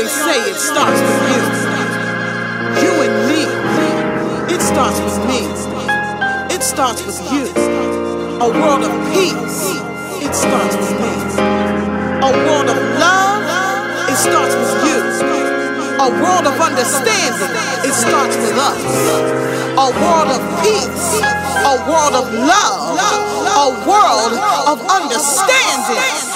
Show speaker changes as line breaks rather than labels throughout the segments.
always say it starts with you. You and me. It starts with me. It starts with you. A world of peace. It starts with me. A world of love. It starts with you. A world of understanding. It starts with us. A world of peace. A world of love. A world of understanding.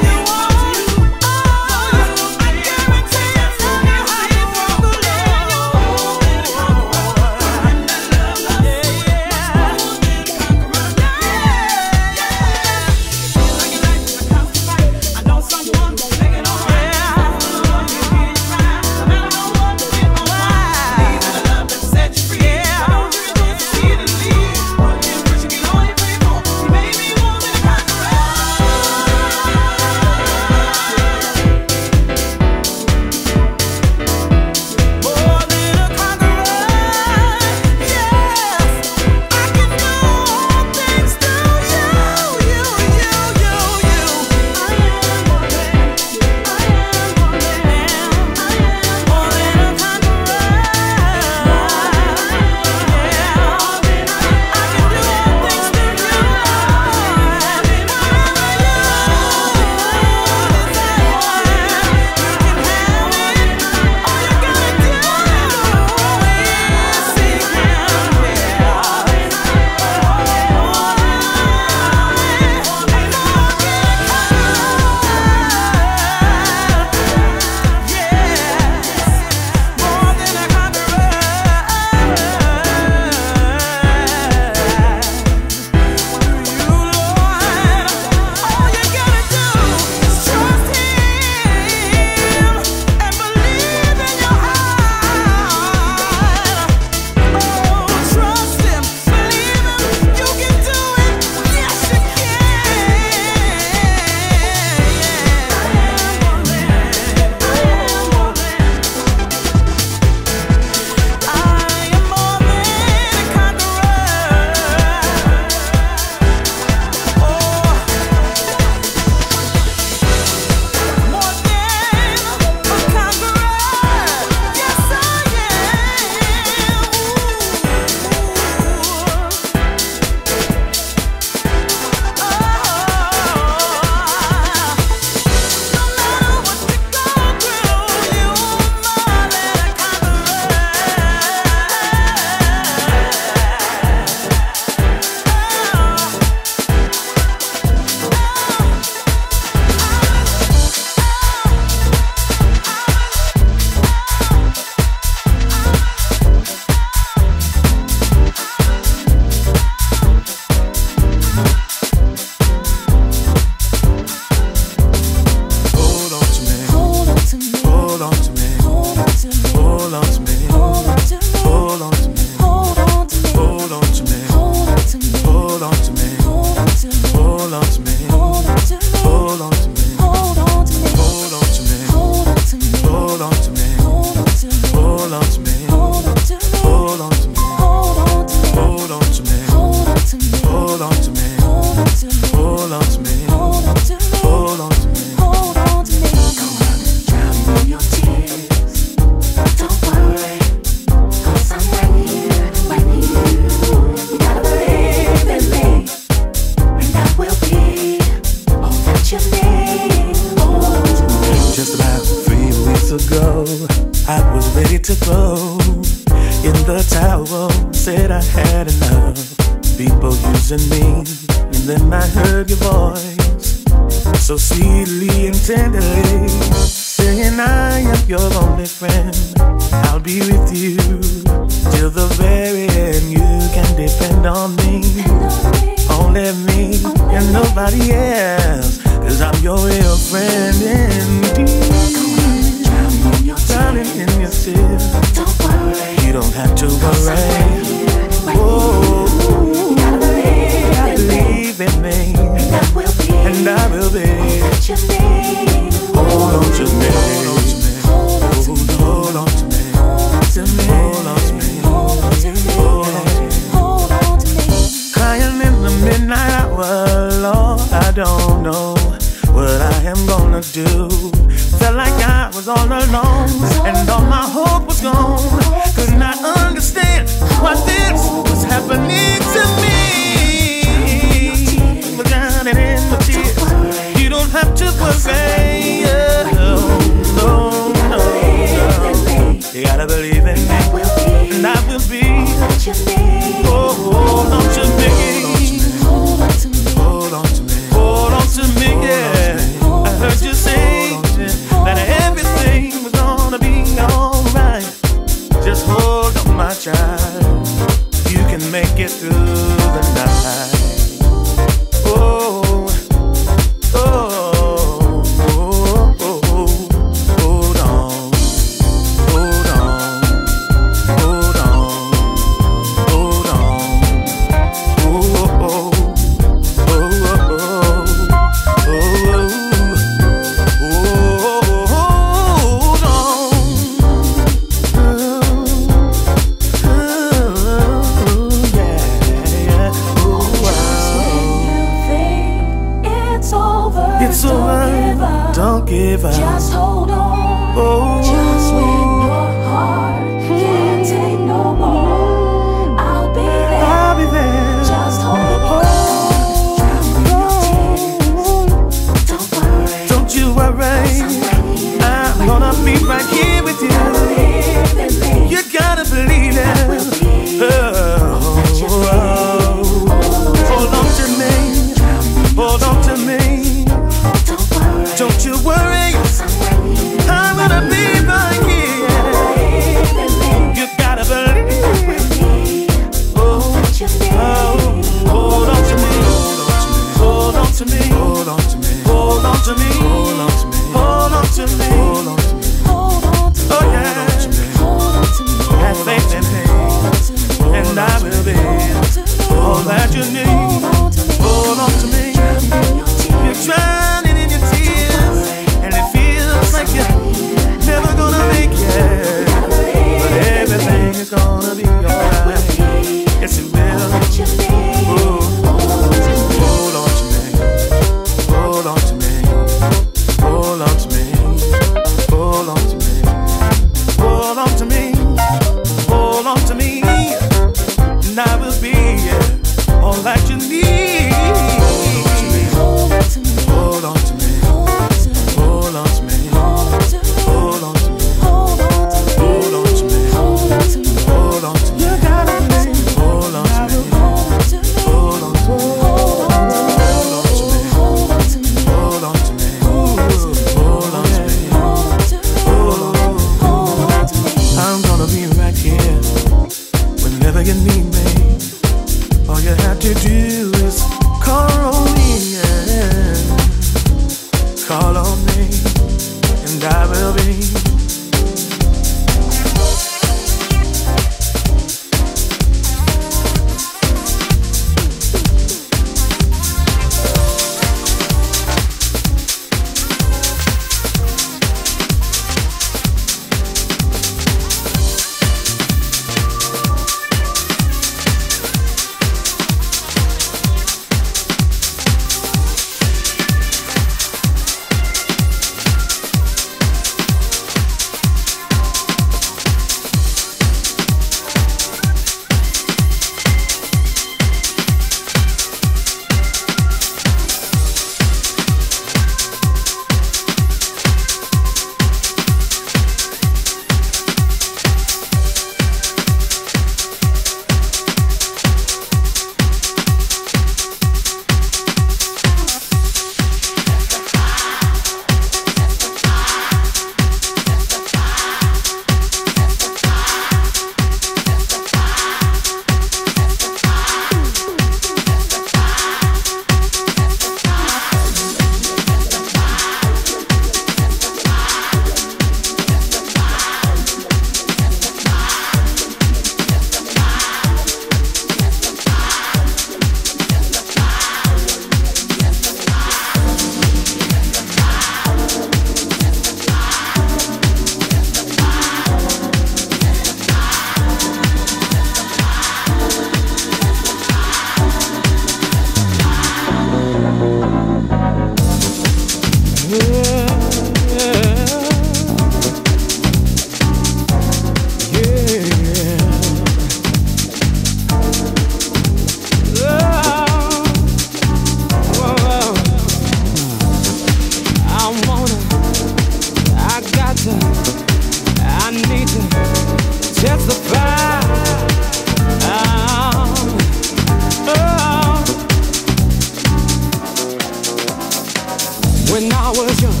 When
I
was young.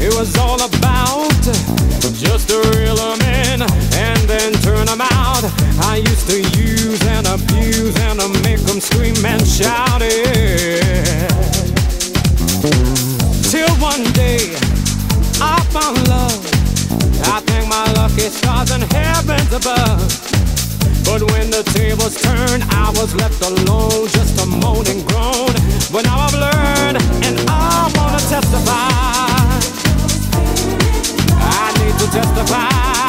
It was all about just to reel them in and then turn them out. I used to use and abuse and to make them scream and shout it. Till one day I found love. I thank my lucky stars and heavens above. But when the tables turned, I was left alone, just a moan and groan. But now I've learned, and I wanna testify I need to testify.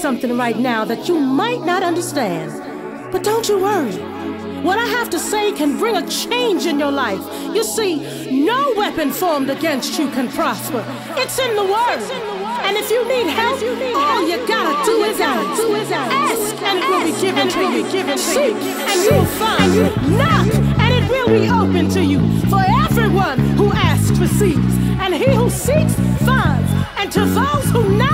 Something right now that you might not understand. But don't you worry. What I have to say can bring a change in your life. You see, no weapon formed against you can prosper. It's in the Word. And if you need help, you need all you gotta do is ask. Ask, and it will be given to you. Seek, and you will find. Knock, and it will be open to you. For everyone who asks receives, and he who seeks finds. And to those who knock,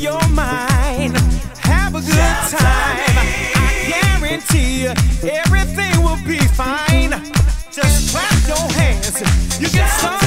your mind.
Have a good time. I guarantee you
everything will be fine. Just clap your
hands. You get some.